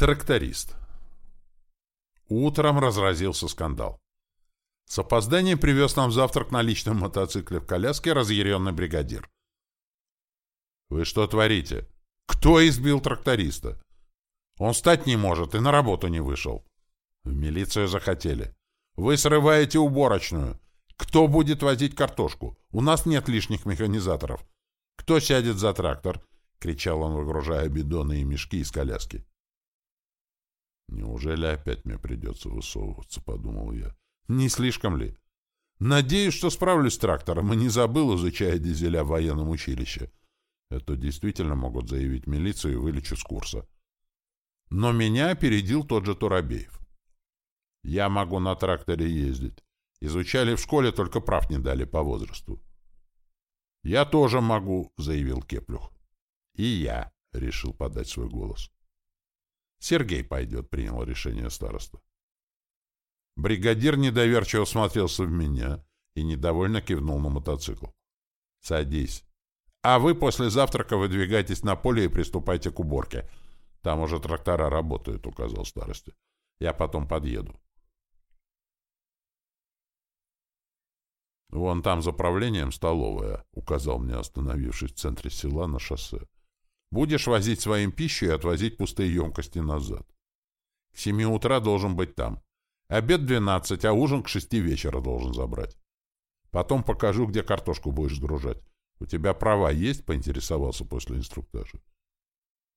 Тракторист. Утром разразился скандал. С опозданием привез нам завтрак на личном мотоцикле в коляске разъяренный бригадир. «Вы что творите? Кто избил тракториста? Он встать не может и на работу не вышел. В милицию захотели. Вы срываете уборочную. Кто будет возить картошку? У нас нет лишних механизаторов. Кто сядет за трактор?» — кричал он, выгружая бидоны и мешки из коляски. «Неужели опять мне придется высовываться?» — подумал я. «Не слишком ли? Надеюсь, что справлюсь с трактором и не забыл, изучая дизеля в военном училище. Это действительно могут заявить милицию и вылечу с курса. Но меня опередил тот же Турабеев. Я могу на тракторе ездить. Изучали в школе, только прав не дали по возрасту. «Я тоже могу», — заявил Кеплюх. «И я», — решил подать свой голос. Сергей пойдет, принял решение староста. Бригадир недоверчиво смотрелся в меня и недовольно кивнул на мотоцикл. «Садись. А вы после завтрака выдвигайтесь на поле и приступайте к уборке. Там уже трактора работают», — указал старости. «Я потом подъеду». «Вон там за правлением столовая», — указал мне, остановившись в центре села на шоссе. Будешь возить своим пищу и отвозить пустые емкости назад. К семи утра должен быть там. Обед двенадцать, а ужин к шести вечера должен забрать. Потом покажу, где картошку будешь сгружать. У тебя права есть?» — поинтересовался после инструктажа.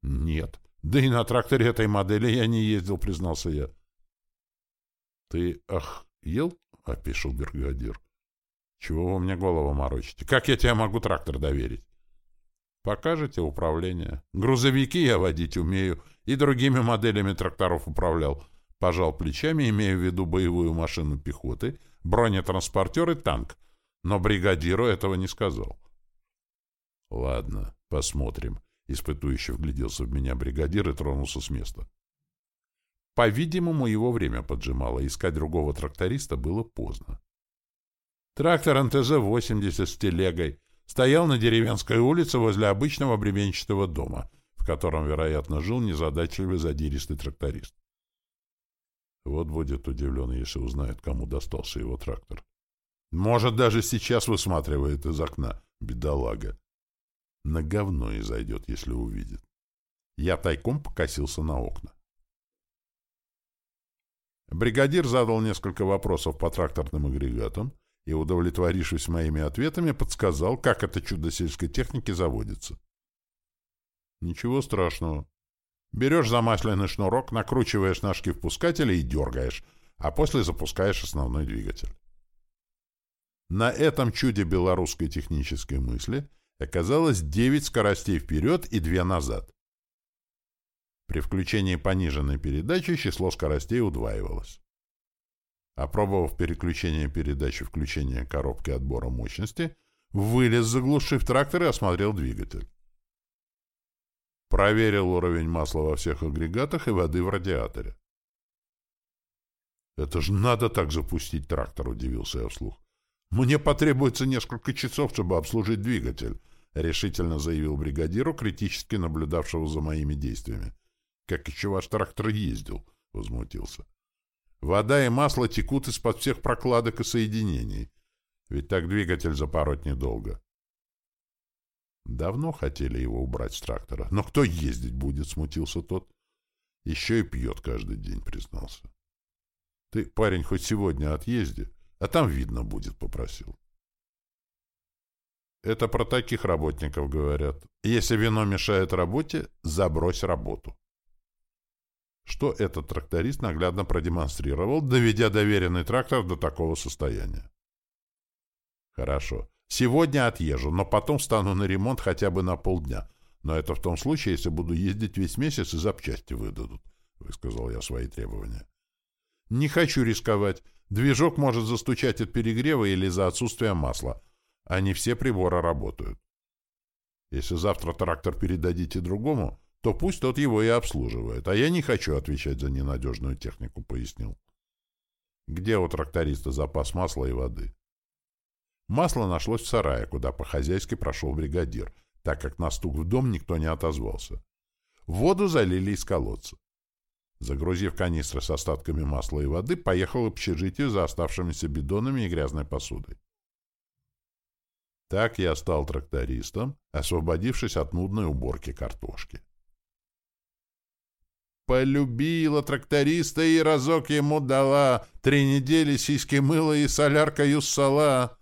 «Нет. Да и на тракторе этой модели я не ездил», — признался я. «Ты, ах, ел?» — опишил бригадир. «Чего вы мне голову морочите? Как я тебе могу трактор доверить?» Покажете управление. Грузовики я водить умею, и другими моделями тракторов управлял. Пожал плечами, имея в виду боевую машину пехоты, бронетранспортер и танк. Но бригадиру этого не сказал. Ладно, посмотрим. Испытующе вгляделся в меня бригадир и тронулся с места. По-видимому, его время поджимало, искать другого тракториста было поздно. Трактор НТЗ-80 с телегой, стоял на деревенской улице возле обычного бревенчатого дома, в котором, вероятно, жил незадачливый задиристый тракторист. Вот будет удивлен, если узнает, кому достался его трактор. Может, даже сейчас высматривает из окна, бедолага. На говно и зайдет, если увидит. Я тайком покосился на окна. Бригадир задал несколько вопросов по тракторным агрегатам, и, удовлетворившись моими ответами, подсказал, как это чудо сельской техники заводится. Ничего страшного. Берешь замасленный шнурок, накручиваешь ножки впускателя и дергаешь, а после запускаешь основной двигатель. На этом чуде белорусской технической мысли оказалось 9 скоростей вперед и 2 назад. При включении пониженной передачи число скоростей удваивалось. Опробовав переключение передачи включения коробки отбора мощности, вылез, заглушив трактор и осмотрел двигатель. Проверил уровень масла во всех агрегатах и воды в радиаторе. «Это же надо так запустить трактор», — удивился я вслух. «Мне потребуется несколько часов, чтобы обслужить двигатель», — решительно заявил бригадиру, критически наблюдавшего за моими действиями. «Как еще ваш трактор ездил?» — возмутился. Вода и масло текут из-под всех прокладок и соединений. Ведь так двигатель запороть недолго. Давно хотели его убрать с трактора. Но кто ездить будет, смутился тот. Еще и пьет каждый день, признался. Ты, парень, хоть сегодня отъезди, а там видно будет, попросил. Это про таких работников говорят. Если вино мешает работе, забрось работу что этот тракторист наглядно продемонстрировал, доведя доверенный трактор до такого состояния. Хорошо. Сегодня отъезжу, но потом стану на ремонт хотя бы на полдня. Но это в том случае, если буду ездить весь месяц и запчасти выдадут, — высказал я свои требования. Не хочу рисковать. Движок может застучать от перегрева или за отсутствия масла. Не все приборы работают. Если завтра трактор передадите другому, то пусть тот его и обслуживает, а я не хочу отвечать за ненадежную технику, пояснил. Где у тракториста запас масла и воды? Масло нашлось в сарае, куда по-хозяйски прошел бригадир, так как на стук в дом никто не отозвался. Воду залили из колодца. Загрузив канистры с остатками масла и воды, поехал в общежитие за оставшимися бидонами и грязной посудой. Так я стал трактористом, освободившись от нудной уборки картошки. Полюбила тракториста и разок ему дала, три недели сиськи мыла и солярка юссала.